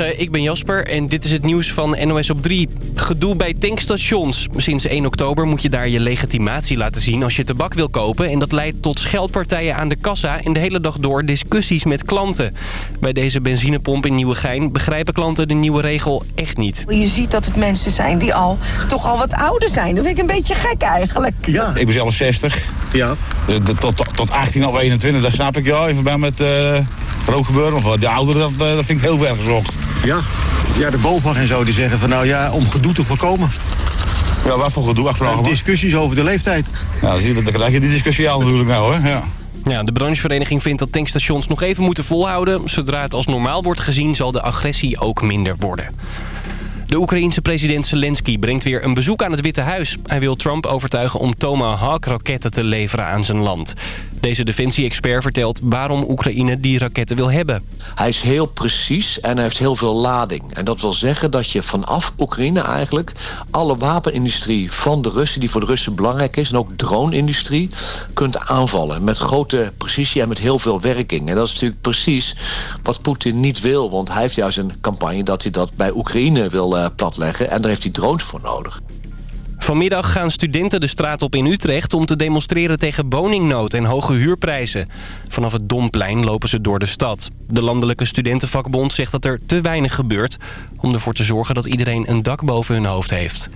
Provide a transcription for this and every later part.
Eh, Ik ben Jasper en dit is het nieuws van NOS op 3. Gedoe bij tankstations. Sinds 1 oktober moet je daar je legitimatie laten zien als je tabak wil kopen. En dat leidt tot scheldpartijen aan de kassa en de hele dag door discussies met klanten. Bij deze benzinepomp in Nieuwegein begrijpen klanten de nieuwe regel echt niet. Je ziet dat het mensen zijn die al toch al wat ouder zijn. Dat vind ik een beetje gek eigenlijk. Ja. Ik ben zelf 60. Ja. De- tot, tot 18 of 21, daar snap ik ja. Even bij met uh, rookgebeuren. Of de ouderen, dat, eh, dat vind ik heel ver gezocht. Ja. Ja, de BOVAG en zo die zeggen van nou ja, om gedoe te voorkomen. Ja, wat voor gedoe achteraf? Uh, discussies over de leeftijd. Ja, zie je, dan krijg je die discussie al natuurlijk nou hoor. Ja. Ja, de branchevereniging vindt dat tankstations nog even moeten volhouden. Zodra het als normaal wordt gezien zal de agressie ook minder worden. De Oekraïense president Zelensky brengt weer een bezoek aan het Witte Huis. Hij wil Trump overtuigen om Tomahawk-raketten te leveren aan zijn land. Deze defensie-expert vertelt waarom Oekraïne die raketten wil hebben. Hij is heel precies en hij heeft heel veel lading. En dat wil zeggen dat je vanaf Oekraïne eigenlijk... alle wapenindustrie van de Russen, die voor de Russen belangrijk is... en ook drone-industrie, kunt aanvallen. Met grote precisie en met heel veel werking. En dat is natuurlijk precies wat Poetin niet wil. Want hij heeft juist een campagne dat hij dat bij Oekraïne wil uh, platleggen. En daar heeft hij drones voor nodig. Vanmiddag gaan studenten de straat op in Utrecht om te demonstreren tegen woningnood en hoge huurprijzen. Vanaf het Domplein lopen ze door de stad. De Landelijke Studentenvakbond zegt dat er te weinig gebeurt om ervoor te zorgen dat iedereen een dak boven hun hoofd heeft.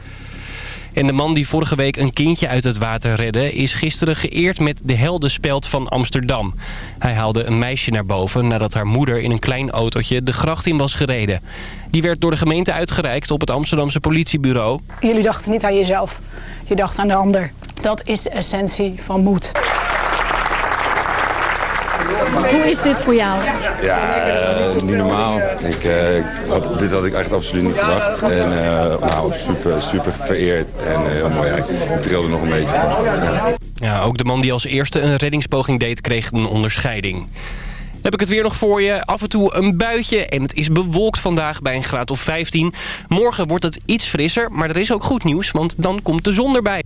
En de man die vorige week een kindje uit het water redde... is gisteren geëerd met de heldenspeld van Amsterdam. Hij haalde een meisje naar boven nadat haar moeder in een klein autootje de gracht in was gereden. Die werd door de gemeente uitgereikt op het Amsterdamse politiebureau. Jullie dachten niet aan jezelf, je dacht aan de ander. Dat is de essentie van moed. Hoe is dit voor jou? Ja, uh, niet normaal. Ik, uh, had, dit had ik echt absoluut niet verwacht. En uh, nou, super, super vereerd. En heel mooi. Ja, ik trilde nog een beetje van. Ja. ja, ook de man die als eerste een reddingspoging deed, kreeg een onderscheiding. Heb ik het weer nog voor je. Af en toe een buitje en het is bewolkt vandaag bij een graad of 15. Morgen wordt het iets frisser, maar er is ook goed nieuws, want dan komt de zon erbij.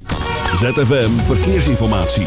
ZFM Verkeersinformatie.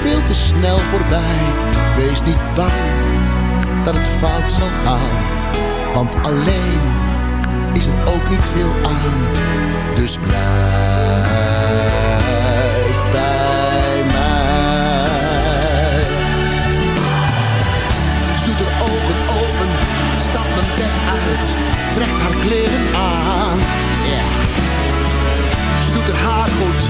veel te snel voorbij. Wees niet bang dat het fout zal gaan, want alleen is er ook niet veel aan. Dus blijf bij mij. Ze doet haar ogen open, stapt mijn bed uit, trekt haar kleren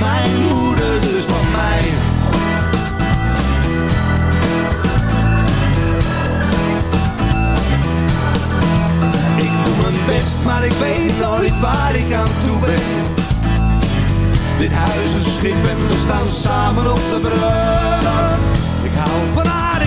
mijn moeder, dus van mij. Ik doe mijn best, maar ik weet nooit waar ik aan toe ben. Dit huis is schip en we staan samen op de brug. Ik hou van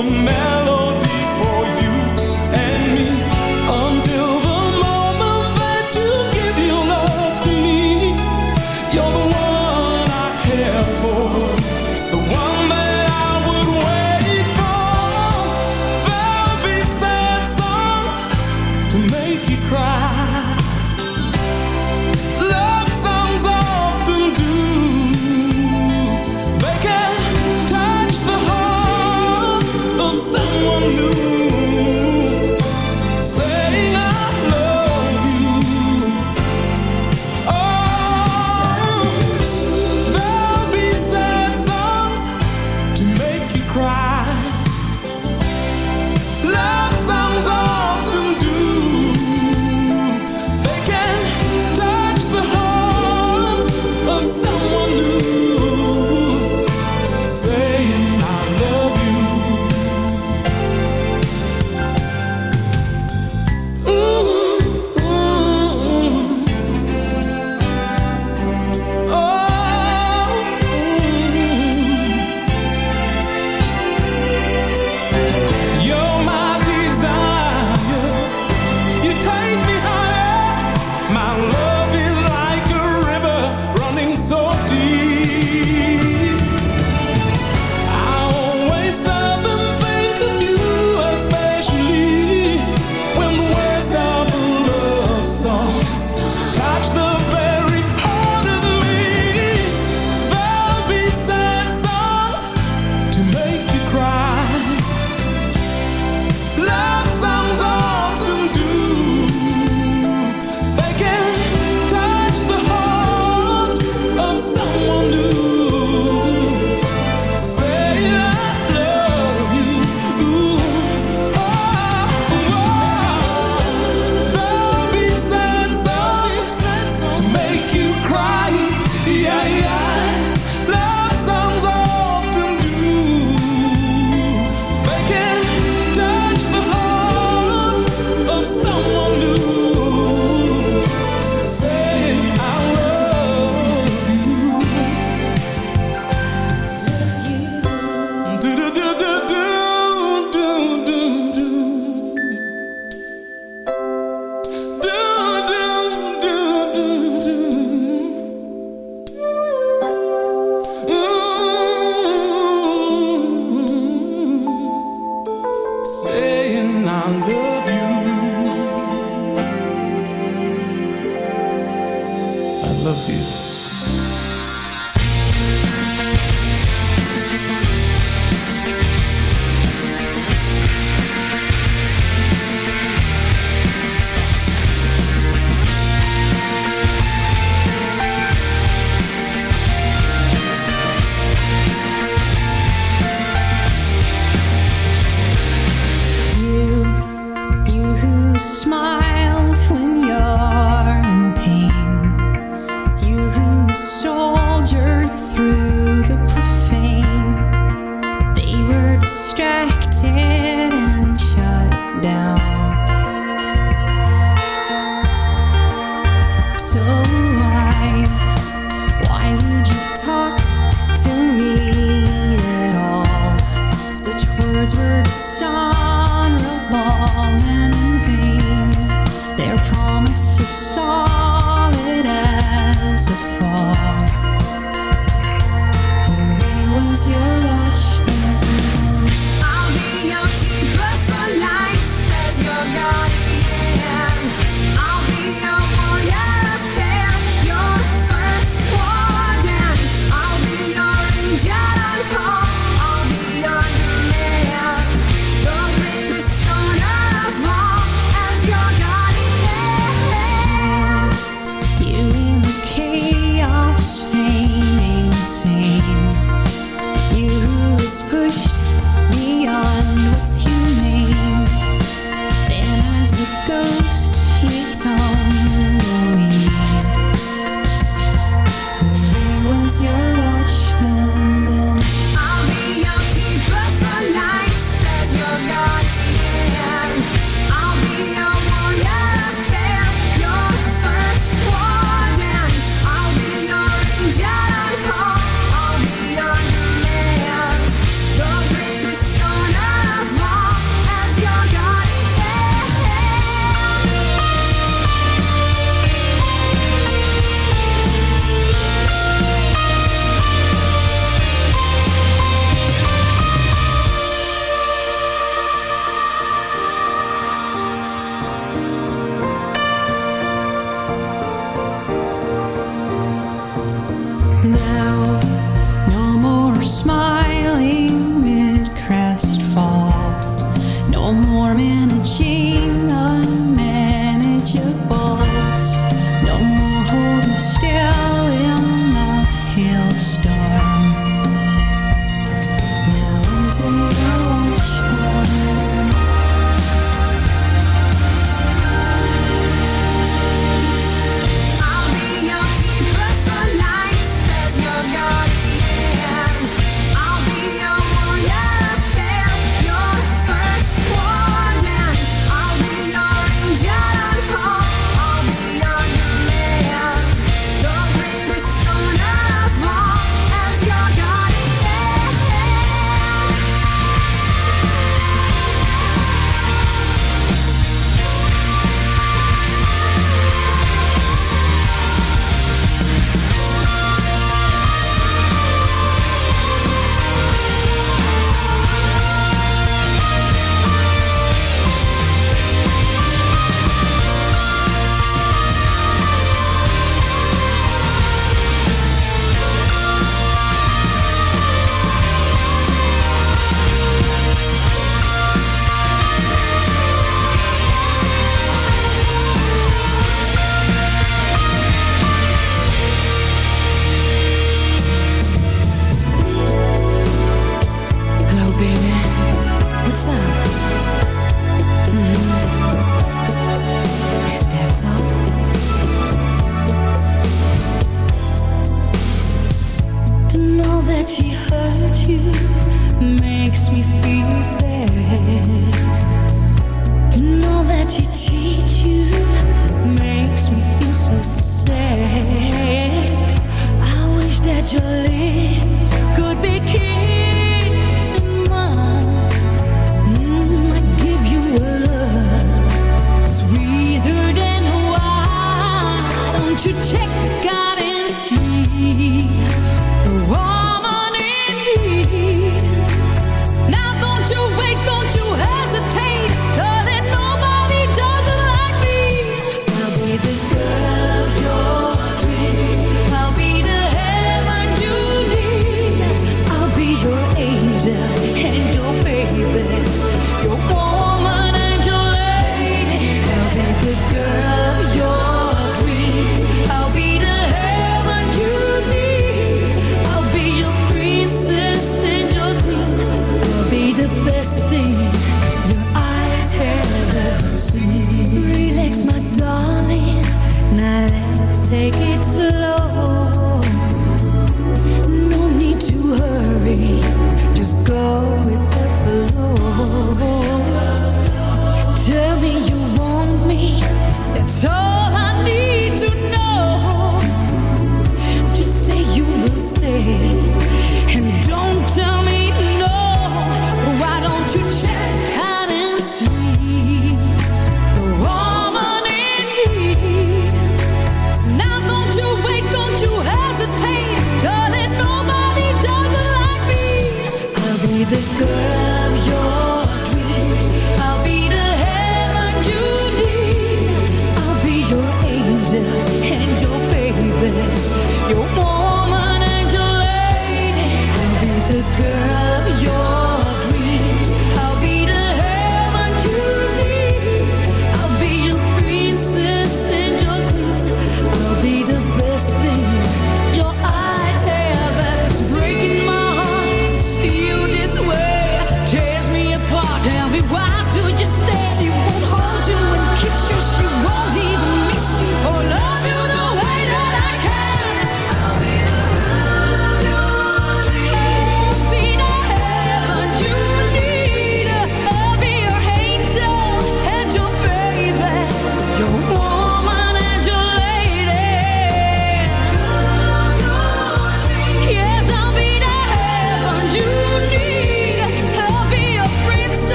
romantic words were dishonorable and in vain. Their promise is solid as a fog. Where was your love?